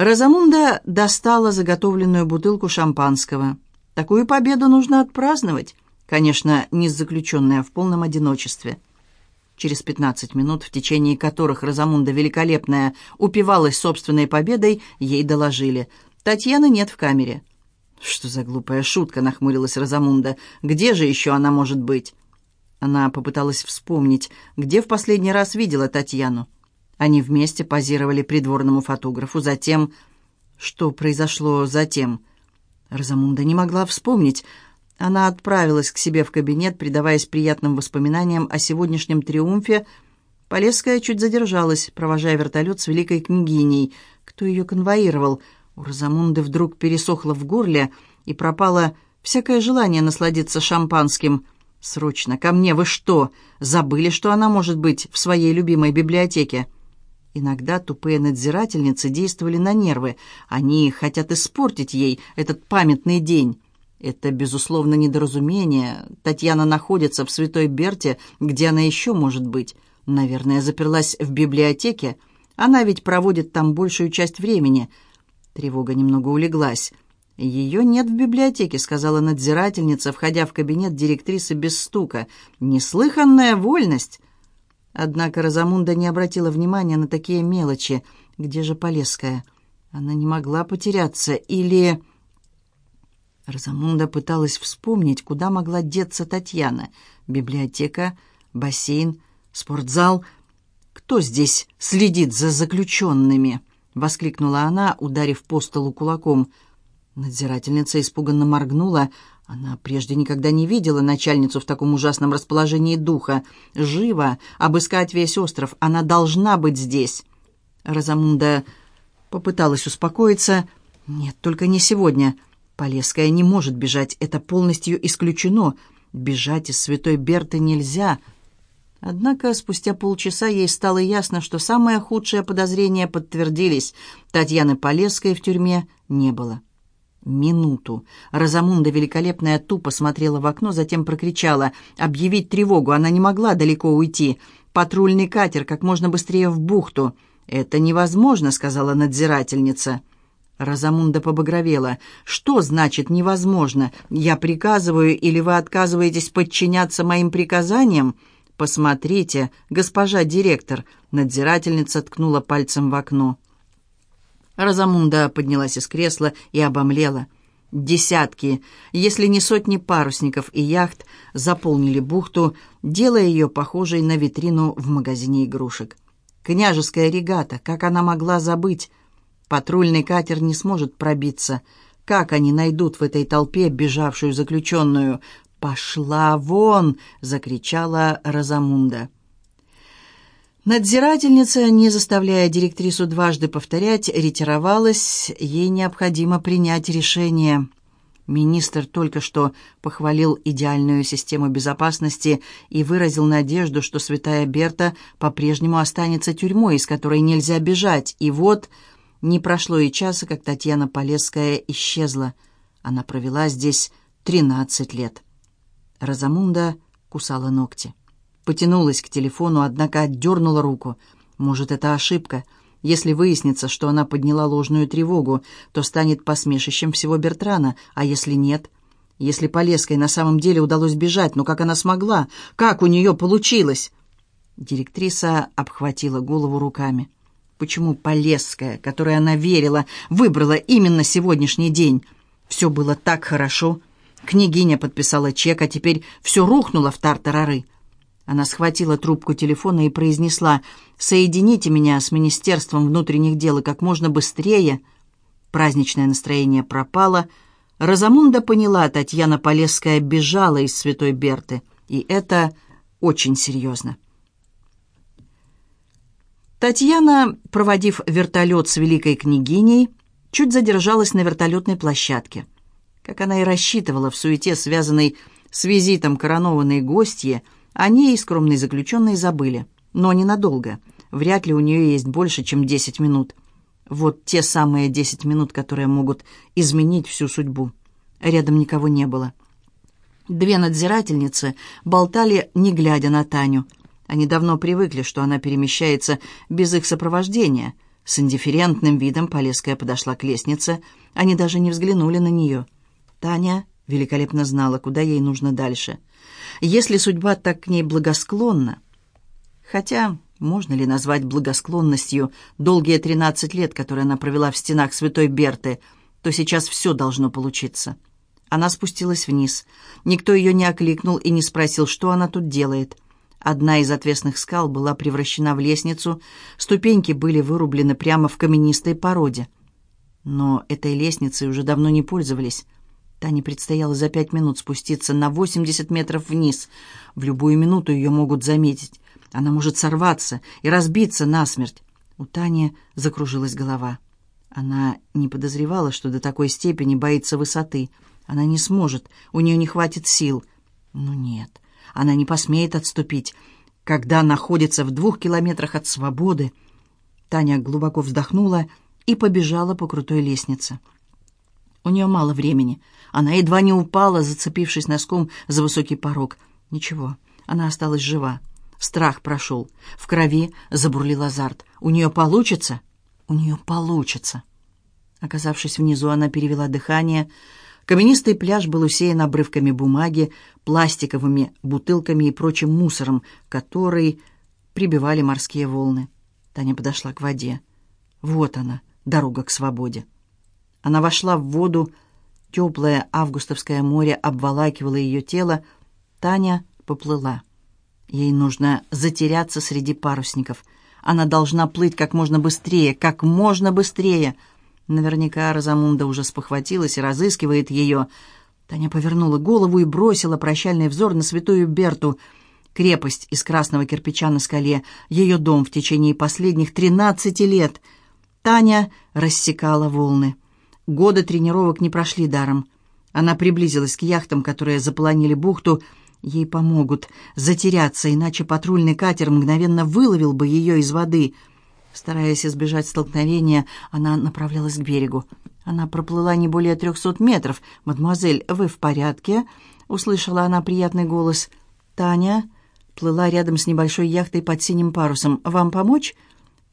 Розамунда достала заготовленную бутылку шампанского. Такую победу нужно отпраздновать. Конечно, не заключенная в полном одиночестве. Через пятнадцать минут, в течение которых Розамунда Великолепная упивалась собственной победой, ей доложили. Татьяны нет в камере. «Что за глупая шутка?» — нахмурилась Розамунда. «Где же еще она может быть?» Она попыталась вспомнить, где в последний раз видела Татьяну. Они вместе позировали придворному фотографу. Затем... Что произошло затем? Розамунда не могла вспомнить. Она отправилась к себе в кабинет, предаваясь приятным воспоминаниям о сегодняшнем триумфе. Полесская чуть задержалась, провожая вертолет с великой княгиней. Кто ее конвоировал? У Розамунды вдруг пересохло в горле и пропало всякое желание насладиться шампанским. «Срочно, ко мне! Вы что, забыли, что она может быть в своей любимой библиотеке?» Иногда тупые надзирательницы действовали на нервы. Они хотят испортить ей этот памятный день. Это, безусловно, недоразумение. Татьяна находится в Святой Берте, где она еще может быть. Наверное, заперлась в библиотеке. Она ведь проводит там большую часть времени. Тревога немного улеглась. «Ее нет в библиотеке», — сказала надзирательница, входя в кабинет директрисы без стука. «Неслыханная вольность!» Однако Розамунда не обратила внимания на такие мелочи. Где же Полесская? Она не могла потеряться. Или... Розамунда пыталась вспомнить, куда могла деться Татьяна. Библиотека, бассейн, спортзал. «Кто здесь следит за заключенными?» — воскликнула она, ударив по столу кулаком. Надзирательница испуганно моргнула. Она прежде никогда не видела начальницу в таком ужасном расположении духа. Живо обыскать весь остров. Она должна быть здесь. Розамунда попыталась успокоиться. Нет, только не сегодня. Полесская не может бежать. Это полностью исключено. Бежать из Святой Берты нельзя. Однако спустя полчаса ей стало ясно, что самые худшие подозрения подтвердились. Татьяны Полесской в тюрьме не было. Минуту. Розамунда великолепная тупо смотрела в окно, затем прокричала. Объявить тревогу она не могла далеко уйти. Патрульный катер как можно быстрее в бухту. «Это невозможно», — сказала надзирательница. Розамунда побагровела. «Что значит «невозможно»? Я приказываю, или вы отказываетесь подчиняться моим приказаниям?» «Посмотрите, госпожа директор», — надзирательница ткнула пальцем в окно. Розамунда поднялась из кресла и обомлела. Десятки, если не сотни парусников и яхт заполнили бухту, делая ее похожей на витрину в магазине игрушек. Княжеская регата, как она могла забыть? Патрульный катер не сможет пробиться. Как они найдут в этой толпе бежавшую заключенную? «Пошла вон!» — закричала Розамунда. Надзирательница, не заставляя директрису дважды повторять, ретировалась. Ей необходимо принять решение. Министр только что похвалил идеальную систему безопасности и выразил надежду, что святая Берта по-прежнему останется тюрьмой, из которой нельзя бежать. И вот не прошло и часа, как Татьяна Полесская исчезла. Она провела здесь тринадцать лет. Розамунда кусала ногти. Потянулась к телефону, однако отдернула руку. Может, это ошибка. Если выяснится, что она подняла ложную тревогу, то станет посмешищем всего Бертрана, а если нет? Если Полеской на самом деле удалось бежать, но как она смогла? Как у нее получилось? Директриса обхватила голову руками. Почему Полесская, которой она верила, выбрала именно сегодняшний день? Все было так хорошо. Княгиня подписала чек, а теперь все рухнуло в тартарары. Она схватила трубку телефона и произнесла «Соедините меня с Министерством внутренних дел и как можно быстрее». Праздничное настроение пропало. Розамунда поняла, Татьяна Полесская бежала из Святой Берты, и это очень серьезно. Татьяна, проводив вертолет с великой княгиней, чуть задержалась на вертолетной площадке. Как она и рассчитывала в суете, связанной с визитом коронованной гостьи, о ней скромные заключенные забыли. Но ненадолго. Вряд ли у нее есть больше, чем десять минут. Вот те самые десять минут, которые могут изменить всю судьбу. Рядом никого не было. Две надзирательницы болтали, не глядя на Таню. Они давно привыкли, что она перемещается без их сопровождения. С индифферентным видом Полесская подошла к лестнице. Они даже не взглянули на нее. Таня великолепно знала, куда ей нужно дальше. Если судьба так к ней благосклонна... Хотя, можно ли назвать благосклонностью долгие тринадцать лет, которые она провела в стенах святой Берты, то сейчас все должно получиться. Она спустилась вниз. Никто ее не окликнул и не спросил, что она тут делает. Одна из отвесных скал была превращена в лестницу, ступеньки были вырублены прямо в каменистой породе. Но этой лестницей уже давно не пользовались. Тане предстояло за пять минут спуститься на 80 метров вниз. В любую минуту ее могут заметить. Она может сорваться и разбиться насмерть. У Тани закружилась голова. Она не подозревала, что до такой степени боится высоты. Она не сможет, у нее не хватит сил. Но нет, она не посмеет отступить, когда находится в двух километрах от свободы. Таня глубоко вздохнула и побежала по крутой лестнице. У нее мало времени. Она едва не упала, зацепившись носком за высокий порог. Ничего, она осталась жива. Страх прошел. В крови забурлил азарт. У нее получится? У нее получится. Оказавшись внизу, она перевела дыхание, Каменистый пляж был усеян обрывками бумаги, пластиковыми бутылками и прочим мусором, который прибивали морские волны. Таня подошла к воде. Вот она, дорога к свободе. Она вошла в воду, теплое августовское море обволакивало ее тело. Таня поплыла. Ей нужно затеряться среди парусников. Она должна плыть как можно быстрее, как можно быстрее — Наверняка Розамунда уже спохватилась и разыскивает ее. Таня повернула голову и бросила прощальный взор на святую Берту. Крепость из красного кирпича на скале, ее дом в течение последних тринадцати лет. Таня рассекала волны. Годы тренировок не прошли даром. Она приблизилась к яхтам, которые заполонили бухту. Ей помогут затеряться, иначе патрульный катер мгновенно выловил бы ее из воды — Стараясь избежать столкновения, она направлялась к берегу. Она проплыла не более трехсот метров. «Мадемуазель, вы в порядке?» — услышала она приятный голос. «Таня?» плыла рядом с небольшой яхтой под синим парусом. «Вам помочь?»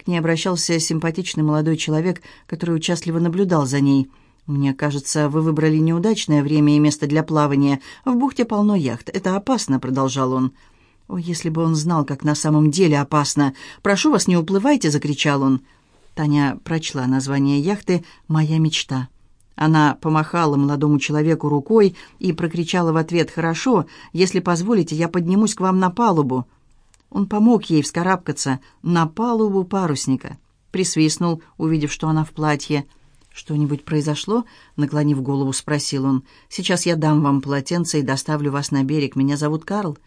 К ней обращался симпатичный молодой человек, который участливо наблюдал за ней. «Мне кажется, вы выбрали неудачное время и место для плавания. В бухте полно яхт. Это опасно», — продолжал он. О, если бы он знал, как на самом деле опасно! «Прошу вас, не уплывайте!» — закричал он. Таня прочла название яхты «Моя мечта». Она помахала молодому человеку рукой и прокричала в ответ «Хорошо, если позволите, я поднимусь к вам на палубу». Он помог ей вскарабкаться на палубу парусника. Присвистнул, увидев, что она в платье. «Что-нибудь произошло?» — наклонив голову, спросил он. «Сейчас я дам вам полотенце и доставлю вас на берег. Меня зовут Карл».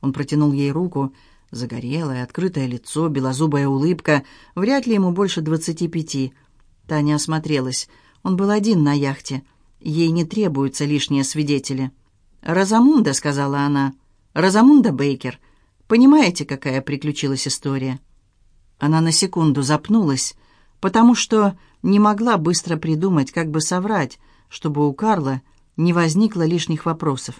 Он протянул ей руку. Загорелое, открытое лицо, белозубая улыбка. Вряд ли ему больше двадцати пяти. Таня осмотрелась. Он был один на яхте. Ей не требуются лишние свидетели. «Розамунда», — сказала она. «Розамунда Бейкер. Понимаете, какая приключилась история?» Она на секунду запнулась, потому что не могла быстро придумать, как бы соврать, чтобы у Карла не возникло лишних вопросов.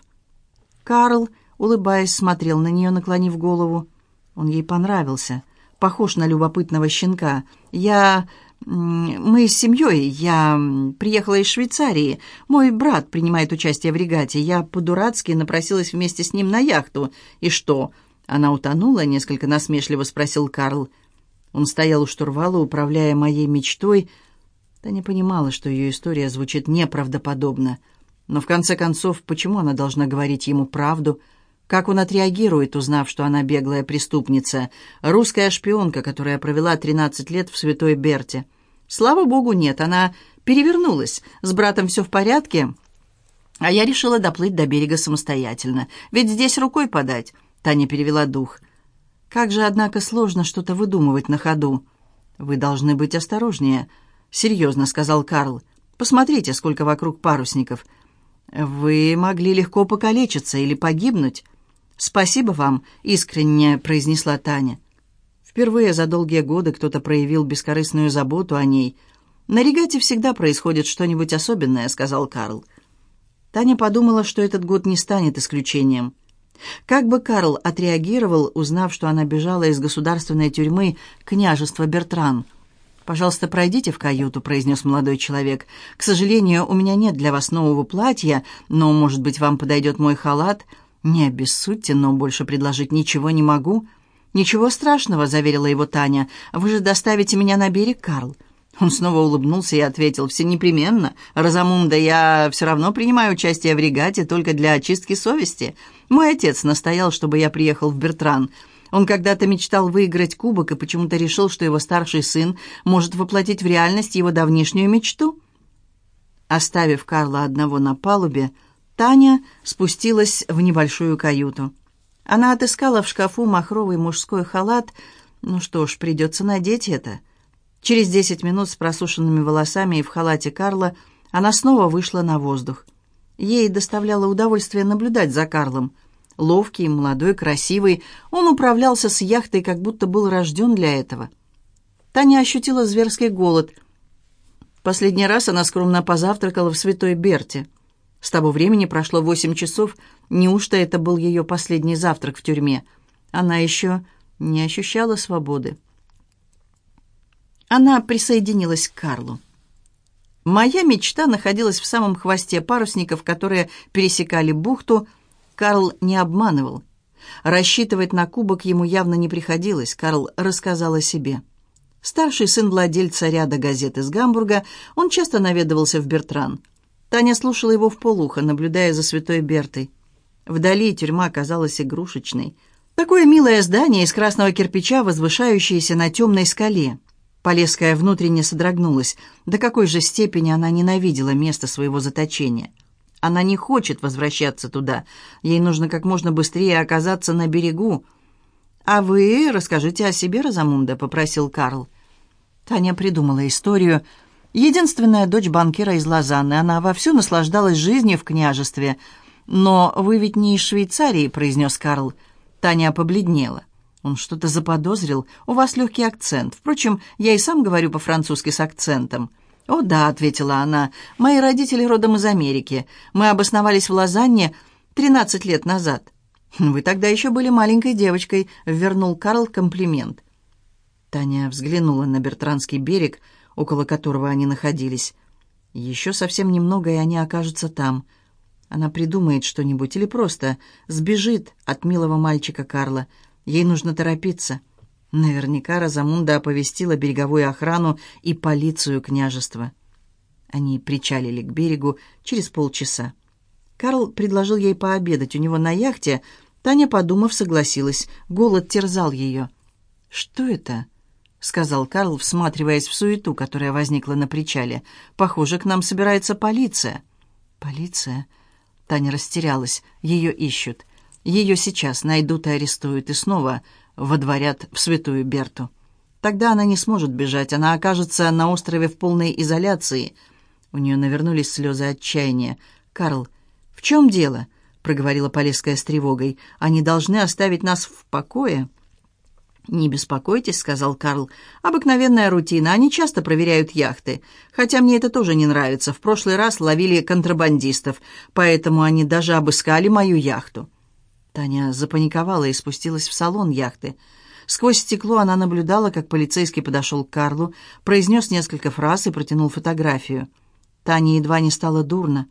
Карл улыбаясь, смотрел на нее, наклонив голову. Он ей понравился, похож на любопытного щенка. «Я... мы с семьей. Я приехала из Швейцарии. Мой брат принимает участие в регате. Я по-дурацки напросилась вместе с ним на яхту. И что?» Она утонула, несколько насмешливо спросил Карл. Он стоял у штурвала, управляя моей мечтой. Таня понимала, что ее история звучит неправдоподобно. Но в конце концов, почему она должна говорить ему правду — как он отреагирует, узнав, что она беглая преступница, русская шпионка, которая провела 13 лет в Святой Берте? Слава богу, нет, она перевернулась. С братом все в порядке? А я решила доплыть до берега самостоятельно. Ведь здесь рукой подать. Таня перевела дух. Как же, однако, сложно что-то выдумывать на ходу. Вы должны быть осторожнее. Серьезно, сказал Карл. Посмотрите, сколько вокруг парусников. Вы могли легко покалечиться или погибнуть. «Спасибо вам», — искренне произнесла Таня. Впервые за долгие годы кто-то проявил бескорыстную заботу о ней. «На регате всегда происходит что-нибудь особенное», — сказал Карл. Таня подумала, что этот год не станет исключением. Как бы Карл отреагировал, узнав, что она бежала из государственной тюрьмы княжества Бертран? «Пожалуйста, пройдите в каюту», — произнес молодой человек. «К сожалению, у меня нет для вас нового платья, но, может быть, вам подойдет мой халат?» «Не обессудьте, но больше предложить ничего не могу». «Ничего страшного», — заверила его Таня. «Вы же доставите меня на берег, Карл». Он снова улыбнулся и ответил, «Все непременно. Розамунда, я все равно принимаю участие в регате только для очистки совести. Мой отец настоял, чтобы я приехал в Бертран. Он когда-то мечтал выиграть кубок и почему-то решил, что его старший сын может воплотить в реальность его давнишнюю мечту. Оставив Карла одного на палубе, Таня спустилась в небольшую каюту. Она отыскала в шкафу махровый мужской халат. Ну что ж, придется надеть это. Через десять минут с просушенными волосами и в халате Карла она снова вышла на воздух. Ей доставляло удовольствие наблюдать за Карлом. Ловкий, молодой, красивый, он управлялся с яхтой, как будто был рожден для этого. Таня ощутила зверский голод. Последний раз она скромно позавтракала в Святой Берте. С того времени прошло восемь часов. Неужто это был ее последний завтрак в тюрьме? Она еще не ощущала свободы. Она присоединилась к Карлу. Моя мечта находилась в самом хвосте парусников, которые пересекали бухту, Карл не обманывал. Рассчитывать на кубок ему явно не приходилось, Карл рассказал о себе. Старший сын владельца ряда газет из Гамбурга, он часто наведывался в Бертран. Таня слушала его в полухо, наблюдая за святой Бертой. Вдали тюрьма казалась игрушечной. Такое милое здание из красного кирпича, возвышающееся на темной скале. Полеская внутренне содрогнулась. До какой же степени она ненавидела место своего заточения. Она не хочет возвращаться туда. Ей нужно как можно быстрее оказаться на берегу. «А вы расскажите о себе, Розамунда», — попросил Карл. Таня придумала историю. Единственная дочь банкира из Лозанны. Она вовсю наслаждалась жизнью в княжестве. «Но вы ведь не из Швейцарии», — произнес Карл. Таня побледнела. Он что-то заподозрил. «У вас легкий акцент. Впрочем, я и сам говорю по-французски с акцентом». «О да», — ответила она, — «мои родители родом из Америки. Мы обосновались в Лозанне 13 лет назад». «Вы тогда еще были маленькой девочкой», — вернул Карл комплимент. Таня взглянула на Бертранский берег, около которого они находились. Еще совсем немного, и они окажутся там. Она придумает что-нибудь или просто сбежит от милого мальчика Карла. Ей нужно торопиться. Наверняка Розамунда оповестила береговую охрану и полицию княжества. Они причалили к берегу через полчаса. Карл предложил ей пообедать у него на яхте. Таня, подумав, согласилась. Голод терзал ее. «Что это?» — сказал Карл, всматриваясь в суету, которая возникла на причале. «Похоже, к нам собирается полиция». «Полиция?» Таня растерялась. Ее ищут. Ее сейчас найдут и арестуют, и снова водворят в святую Берту. Тогда она не сможет бежать, она окажется на острове в полной изоляции. У нее навернулись слезы отчаяния. «Карл, в чем дело?» — проговорила Полесская с тревогой. «Они должны оставить нас в покое». «Не беспокойтесь», — сказал Карл. «Обыкновенная рутина. Они часто проверяют яхты. Хотя мне это тоже не нравится. В прошлый раз ловили контрабандистов, поэтому они даже обыскали мою яхту». Таня запаниковала и спустилась в салон яхты. Сквозь стекло она наблюдала, как полицейский подошел к Карлу, произнес несколько фраз и протянул фотографию. Таня едва не стала дурно.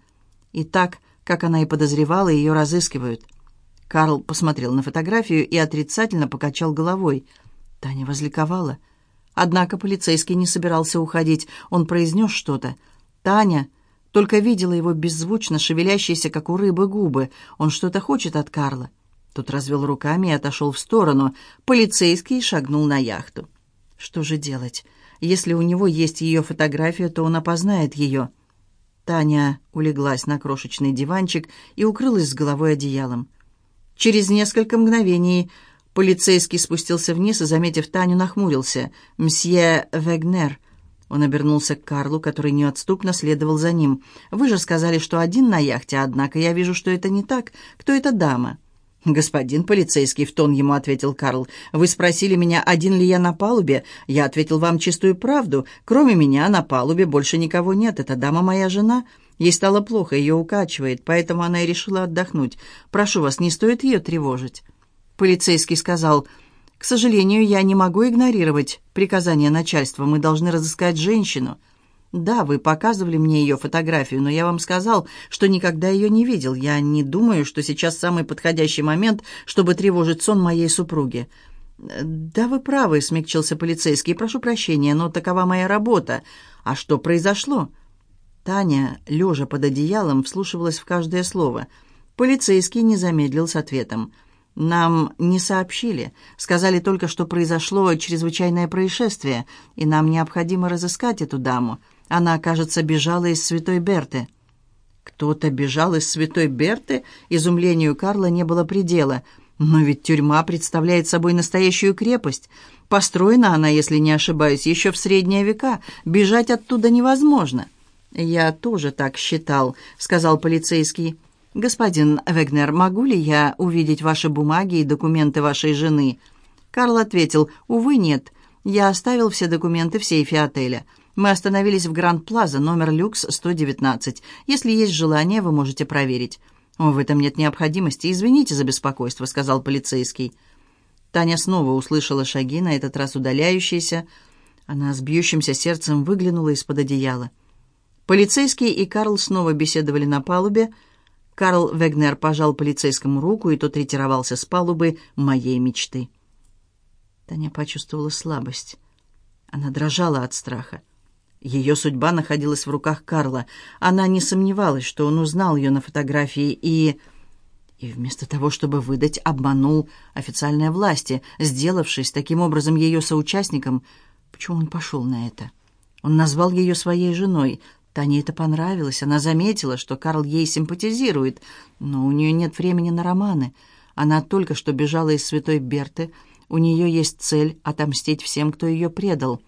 И так, как она и подозревала, ее разыскивают. Карл посмотрел на фотографию и отрицательно покачал головой. Таня возликовала. Однако полицейский не собирался уходить. Он произнес что-то. «Таня!» Только видела его беззвучно шевелящиеся, как у рыбы, губы. Он что-то хочет от Карла. Тот развел руками и отошел в сторону. Полицейский шагнул на яхту. Что же делать? Если у него есть ее фотография, то он опознает ее. Таня улеглась на крошечный диванчик и укрылась с головой одеялом. Через несколько мгновений полицейский спустился вниз и, заметив Таню, нахмурился. «Мсье Вегнер», он обернулся к Карлу, который неотступно следовал за ним. «Вы же сказали, что один на яхте, однако я вижу, что это не так. Кто эта дама?» «Господин полицейский», — в тон ему ответил Карл, — «вы спросили меня, один ли я на палубе. Я ответил вам чистую правду. Кроме меня на палубе больше никого нет. Эта дама моя жена. Ей стало плохо, ее укачивает, поэтому она и решила отдохнуть. Прошу вас, не стоит ее тревожить». Полицейский сказал, К сожалению, я не могу игнорировать приказания начальства. Мы должны разыскать женщину. Да, вы показывали мне ее фотографию, но я вам сказал, что никогда ее не видел. Я не думаю, что сейчас самый подходящий момент, чтобы тревожить сон моей супруги. «Да, вы правы», — смягчился полицейский. «Прошу прощения, но такова моя работа. А что произошло?» Таня, лежа под одеялом, вслушивалась в каждое слово. Полицейский не замедлил с ответом. «Нам не сообщили. Сказали только, что произошло чрезвычайное происшествие, и нам необходимо разыскать эту даму. Она, кажется, бежала из Святой Берты». «Кто-то бежал из Святой Берты?» Изумлению Карла не было предела. «Но ведь тюрьма представляет собой настоящую крепость. Построена она, если не ошибаюсь, еще в средние века. Бежать оттуда невозможно». «Я тоже так считал», — сказал полицейский. «Господин Вегнер, могу ли я увидеть ваши бумаги и документы вашей жены?» Карл ответил, «Увы, нет. Я оставил все документы в сейфе отеля. Мы остановились в Гранд-Плаза, номер люкс 119. Если есть желание, вы можете проверить». «В этом нет необходимости. Извините за беспокойство», — сказал полицейский. Таня снова услышала шаги, на этот раз удаляющиеся. Она с бьющимся сердцем выглянула из-под одеяла. Полицейский и Карл снова беседовали на палубе. Карл Вегнер пожал полицейскому руку, и тот ретировался с палубы моей мечты. Таня почувствовала слабость. Она дрожала от страха. Ее судьба находилась в руках Карла. Она не сомневалась, что он узнал ее на фотографии и... И вместо того, чтобы выдать, обманул официальные власти, сделавшись таким образом ее соучастником. Почему он пошел на это? Он назвал ее своей женой. Тане это понравилось. Она заметила, что Карл ей симпатизирует, но у нее нет времени на романы. Она только что бежала из Святой Берты. У нее есть цель — отомстить всем, кто ее предал.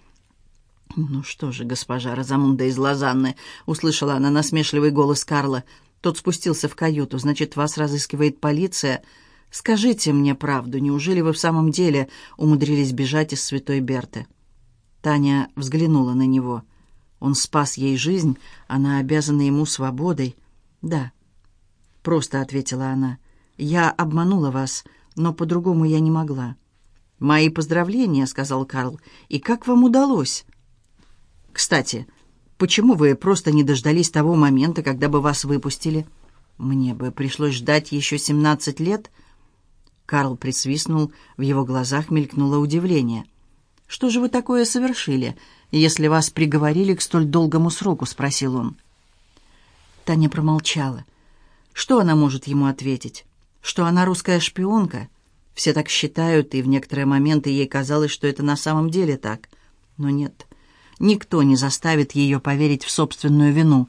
«Ну что же, госпожа Розамунда из Лозанны», — услышала она насмешливый голос Карла. Тот спустился в каюту. «Значит, вас разыскивает полиция?» «Скажите мне правду, неужели вы в самом деле умудрились бежать из Святой Берты?» Таня взглянула на него. Он спас ей жизнь, она обязана ему свободой. «Да», — просто ответила она. «Я обманула вас, но по-другому я не могла». «Мои поздравления», — сказал Карл. «И как вам удалось?» «Кстати, почему вы просто не дождались того момента, когда бы вас выпустили?» «Мне бы пришлось ждать еще семнадцать лет». Карл присвистнул, в его глазах мелькнуло удивление. «Что же вы такое совершили?» если вас приговорили к столь долгому сроку?» — спросил он. Таня промолчала. Что она может ему ответить? Что она русская шпионка? Все так считают, и в некоторые моменты ей казалось, что это на самом деле так. Но нет, никто не заставит ее поверить в собственную вину.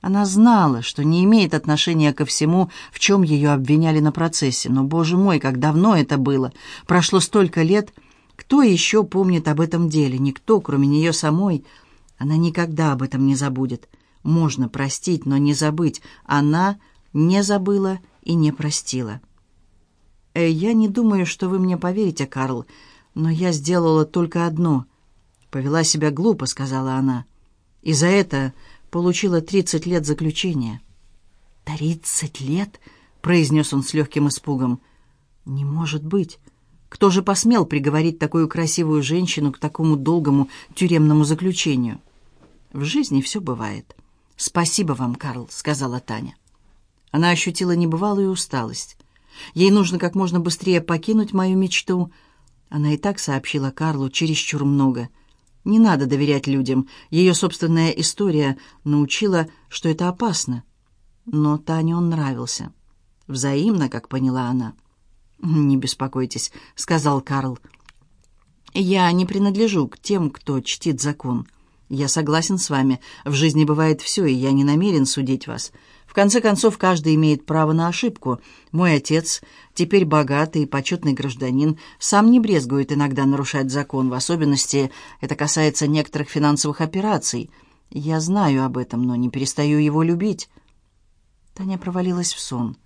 Она знала, что не имеет отношения ко всему, в чем ее обвиняли на процессе. Но, боже мой, как давно это было! Прошло столько лет — кто еще помнит об этом деле? Никто, кроме нее самой. Она никогда об этом не забудет. Можно простить, но не забыть. Она не забыла и не простила. «Э, «Я не думаю, что вы мне поверите, Карл, но я сделала только одно. Повела себя глупо», — сказала она. «И за это получила тридцать лет заключения». «Тридцать лет?» — произнес он с легким испугом. «Не может быть. Кто же посмел приговорить такую красивую женщину к такому долгому тюремному заключению? В жизни все бывает. «Спасибо вам, Карл», — сказала Таня. Она ощутила небывалую усталость. Ей нужно как можно быстрее покинуть мою мечту. Она и так сообщила Карлу чересчур много. Не надо доверять людям. Ее собственная история научила, что это опасно. Но Тане он нравился. Взаимно, как поняла она. «Не беспокойтесь», — сказал Карл. «Я не принадлежу к тем, кто чтит закон. Я согласен с вами. В жизни бывает все, и я не намерен судить вас. В конце концов, каждый имеет право на ошибку. Мой отец, теперь богатый и почетный гражданин, сам не брезгует иногда нарушать закон, в особенности это касается некоторых финансовых операций. Я знаю об этом, но не перестаю его любить». Таня провалилась в сон.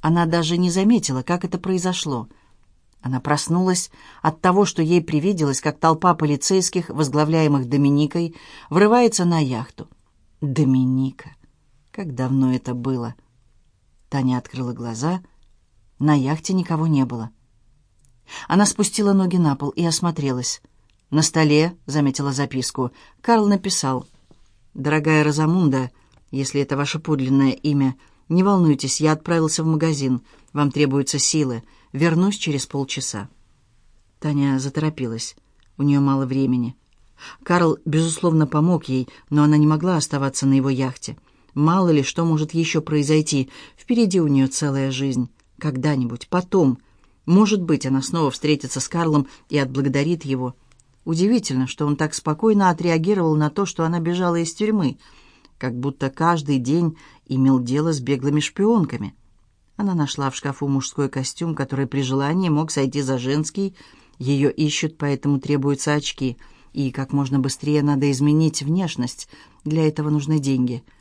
Она даже не заметила, как это произошло. Она проснулась от того, что ей привиделось, как толпа полицейских, возглавляемых Доминикой, врывается на яхту. Доминика. Как давно это было? Таня открыла глаза. На яхте никого не было. Она спустила ноги на пол и осмотрелась. На столе, заметила записку, Карл написал. «Дорогая Розамунда, если это ваше подлинное имя, не волнуйтесь, я отправился в магазин. Вам требуются силы. Вернусь через полчаса». Таня заторопилась. У нее мало времени. Карл, безусловно, помог ей, но она не могла оставаться на его яхте. Мало ли, что может еще произойти. Впереди у нее целая жизнь. Когда-нибудь, потом. Может быть, она снова встретится с Карлом и отблагодарит его. Удивительно, что он так спокойно отреагировал на то, что она бежала из тюрьмы, как будто каждый день имел дело с беглыми шпионками. Она нашла в шкафу мужской костюм, который при желании мог сойти за женский. Ее ищут, поэтому требуются очки. И как можно быстрее надо изменить внешность. Для этого нужны деньги —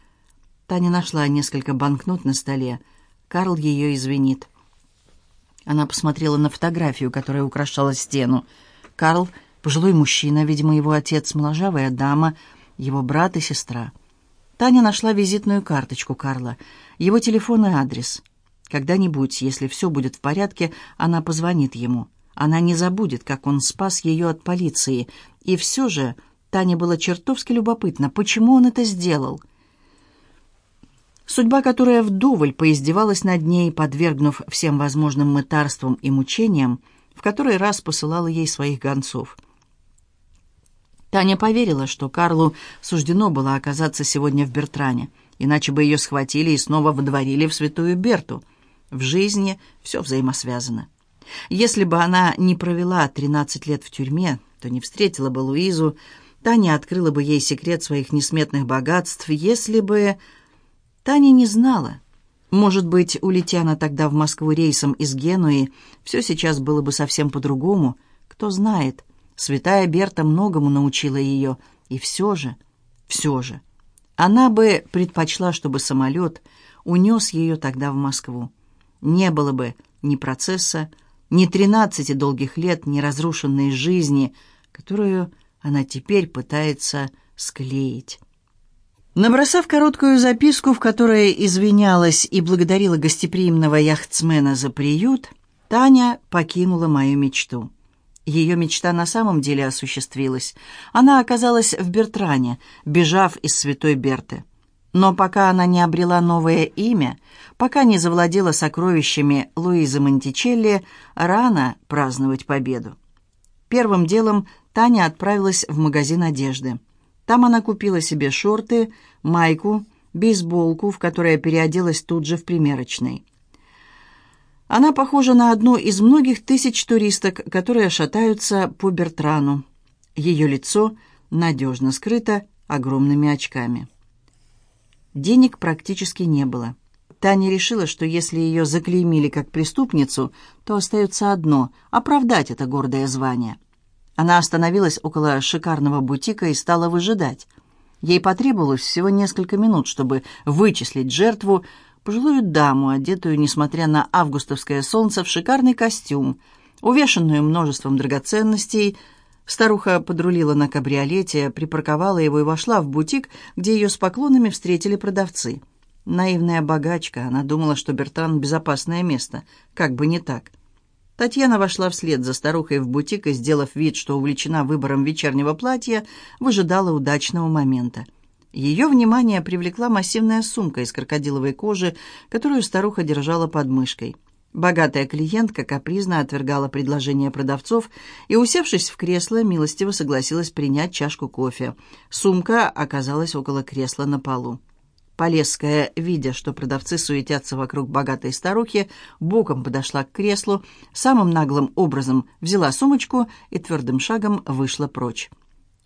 Таня нашла несколько банкнот на столе. Карл ее извинит. Она посмотрела на фотографию, которая украшала стену. Карл, пожилой мужчина, видимо, его отец, моложавая дама, его брат и сестра. Таня нашла визитную карточку Карла, его телефон и адрес. Когда-нибудь, если все будет в порядке, она позвонит ему. Она не забудет, как он спас ее от полиции. И все же Тане было чертовски любопытно, почему он это сделал — Судьба, которая вдоволь поиздевалась над ней, подвергнув всем возможным мытарствам и мучениям, в который раз посылала ей своих гонцов. Таня поверила, что Карлу суждено было оказаться сегодня в Бертране, иначе бы ее схватили и снова водворили в святую Берту. В жизни все взаимосвязано. Если бы она не провела 13 лет в тюрьме, то не встретила бы Луизу, Таня открыла бы ей секрет своих несметных богатств, если бы... Таня не знала. Может быть, улетя она тогда в Москву рейсом из Генуи, все сейчас было бы совсем по-другому. Кто знает, святая Берта многому научила ее. И все же, все же, она бы предпочла, чтобы самолет унес ее тогда в Москву. Не было бы ни процесса, ни тринадцати долгих лет, ни разрушенной жизни, которую она теперь пытается склеить. Набросав короткую записку, в которой извинялась и благодарила гостеприимного яхтсмена за приют, Таня покинула мою мечту. Ее мечта на самом деле осуществилась. Она оказалась в Бертране, бежав из Святой Берты. Но пока она не обрела новое имя, пока не завладела сокровищами Луизы Монтичелли, рано праздновать победу. Первым делом Таня отправилась в магазин одежды. Там она купила себе шорты, майку, бейсболку, в которой переоделась тут же в примерочной. Она похожа на одну из многих тысяч туристок, которые шатаются по Бертрану. Ее лицо надежно скрыто огромными очками. Денег практически не было. Таня решила, что если ее заклеймили как преступницу, то остается одно — оправдать это гордое звание — она остановилась около шикарного бутика и стала выжидать. Ей потребовалось всего несколько минут, чтобы вычислить жертву, пожилую даму, одетую, несмотря на августовское солнце, в шикарный костюм, увешанную множеством драгоценностей. Старуха подрулила на кабриолете, припарковала его и вошла в бутик, где ее с поклонами встретили продавцы. Наивная богачка, она думала, что Бертран — безопасное место. Как бы не так. Татьяна вошла вслед за старухой в бутик и, сделав вид, что увлечена выбором вечернего платья, выжидала удачного момента. Ее внимание привлекла массивная сумка из крокодиловой кожи, которую старуха держала под мышкой. Богатая клиентка капризно отвергала предложение продавцов и, усевшись в кресло, милостиво согласилась принять чашку кофе. Сумка оказалась около кресла на полу. Полесская, видя, что продавцы суетятся вокруг богатой старухи, боком подошла к креслу, самым наглым образом взяла сумочку и твердым шагом вышла прочь.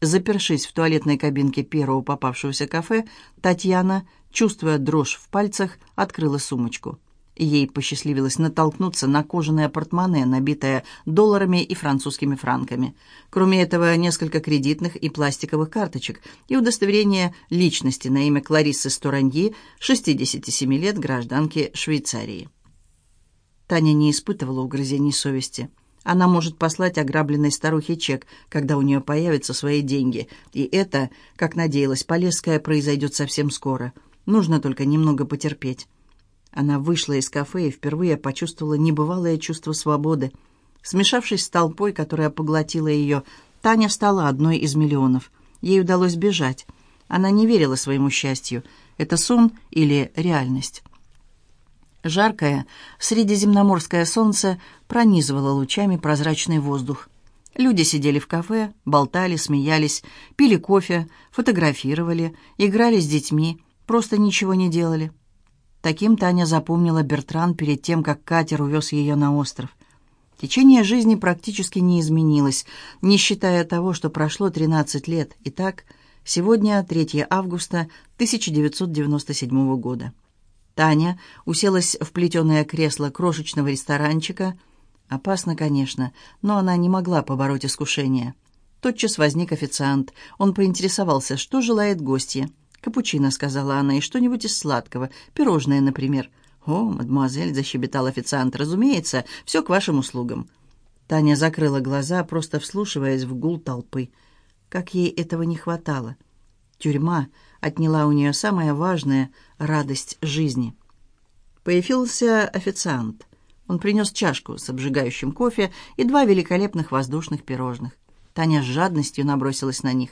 Запершись в туалетной кабинке первого попавшегося кафе, Татьяна, чувствуя дрожь в пальцах, открыла сумочку. Ей посчастливилось натолкнуться на кожаное портмоне, набитое долларами и французскими франками. Кроме этого, несколько кредитных и пластиковых карточек и удостоверение личности на имя Клариссы Стораньи, 67 лет, гражданки Швейцарии. Таня не испытывала угрызений совести. Она может послать ограбленной старухе чек, когда у нее появятся свои деньги. И это, как надеялась Полесская, произойдет совсем скоро. Нужно только немного потерпеть. Она вышла из кафе и впервые почувствовала небывалое чувство свободы. Смешавшись с толпой, которая поглотила ее, Таня стала одной из миллионов. Ей удалось бежать. Она не верила своему счастью. Это сон или реальность? Жаркое средиземноморское солнце пронизывало лучами прозрачный воздух. Люди сидели в кафе, болтали, смеялись, пили кофе, фотографировали, играли с детьми, просто ничего не делали. Таким Таня запомнила Бертран перед тем, как катер увез ее на остров. Течение жизни практически не изменилось, не считая того, что прошло 13 лет. Итак, сегодня 3 августа 1997 года. Таня уселась в плетеное кресло крошечного ресторанчика. Опасно, конечно, но она не могла побороть искушение. Тотчас возник официант. Он поинтересовался, что желает гостья. «Капучино», — сказала она, — «и что-нибудь из сладкого. Пирожное, например». «О, мадемуазель», — защебетал официант, — «разумеется, все к вашим услугам». Таня закрыла глаза, просто вслушиваясь в гул толпы. Как ей этого не хватало. Тюрьма отняла у нее самое важное — радость жизни. Появился официант. Он принес чашку с обжигающим кофе и два великолепных воздушных пирожных. Таня с жадностью набросилась на них.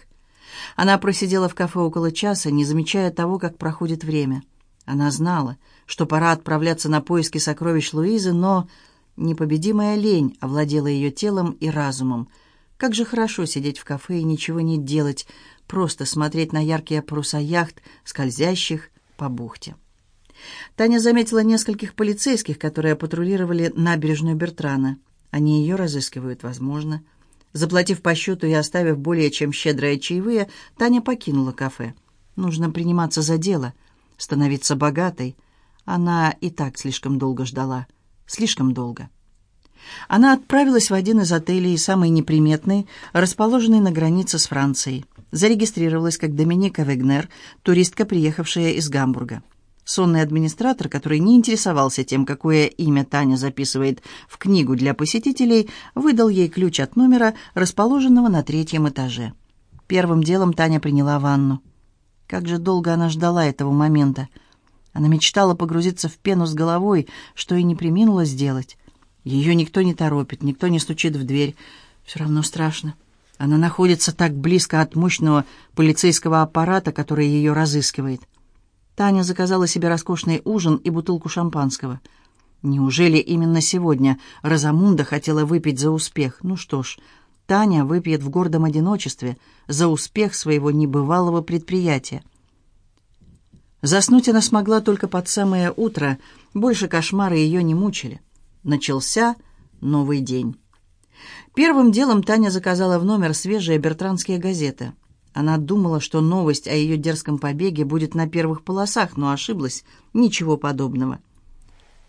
Она просидела в кафе около часа, не замечая того, как проходит время. Она знала, что пора отправляться на поиски сокровищ Луизы, но непобедимая лень овладела ее телом и разумом. Как же хорошо сидеть в кафе и ничего не делать, просто смотреть на яркие паруса яхт, скользящих по бухте. Таня заметила нескольких полицейских, которые патрулировали набережную Бертрана. Они ее разыскивают, возможно. Заплатив по счету и оставив более чем щедрые чаевые, Таня покинула кафе. Нужно приниматься за дело, становиться богатой. Она и так слишком долго ждала. Слишком долго. Она отправилась в один из отелей, самый неприметный, расположенный на границе с Францией зарегистрировалась как Доминика Вегнер, туристка, приехавшая из Гамбурга. Сонный администратор, который не интересовался тем, какое имя Таня записывает в книгу для посетителей, выдал ей ключ от номера, расположенного на третьем этаже. Первым делом Таня приняла ванну. Как же долго она ждала этого момента. Она мечтала погрузиться в пену с головой, что и не приминула сделать. Ее никто не торопит, никто не стучит в дверь. Все равно страшно. Она находится так близко от мощного полицейского аппарата, который ее разыскивает. Таня заказала себе роскошный ужин и бутылку шампанского. Неужели именно сегодня Розамунда хотела выпить за успех? Ну что ж, Таня выпьет в гордом одиночестве за успех своего небывалого предприятия. Заснуть она смогла только под самое утро, больше кошмары ее не мучили. Начался новый день. Первым делом Таня заказала в номер свежие бертранские газеты. Она думала, что новость о ее дерзком побеге будет на первых полосах, но ошиблась. Ничего подобного.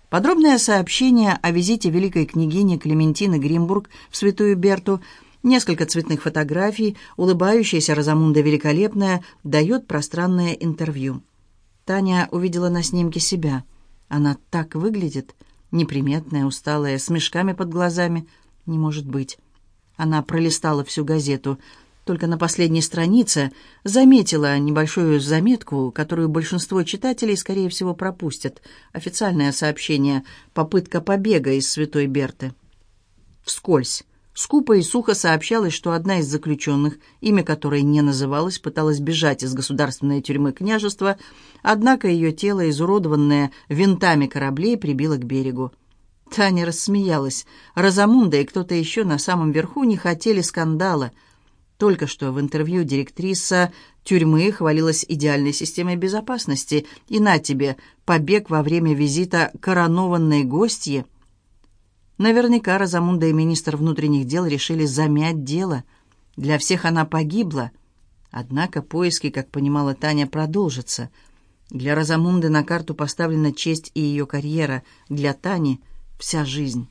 Подробное сообщение о визите великой княгини Клементины Гримбург в Святую Берту, несколько цветных фотографий, улыбающаяся Розамунда Великолепная, дает пространное интервью. Таня увидела на снимке себя. Она так выглядит, неприметная, усталая, с мешками под глазами – не может быть. Она пролистала всю газету. Только на последней странице заметила небольшую заметку, которую большинство читателей, скорее всего, пропустят. Официальное сообщение «Попытка побега из Святой Берты». Вскользь. Скупо и сухо сообщалось, что одна из заключенных, имя которой не называлось, пыталась бежать из государственной тюрьмы княжества, однако ее тело, изуродованное винтами кораблей, прибило к берегу. Таня рассмеялась. Розамунда и кто-то еще на самом верху не хотели скандала. Только что в интервью директриса тюрьмы хвалилась идеальной системой безопасности. И на тебе, побег во время визита коронованной гостьи. Наверняка Розамунда и министр внутренних дел решили замять дело. Для всех она погибла. Однако поиски, как понимала Таня, продолжатся. Для Розамунды на карту поставлена честь и ее карьера. Для Тани — вся жизнь.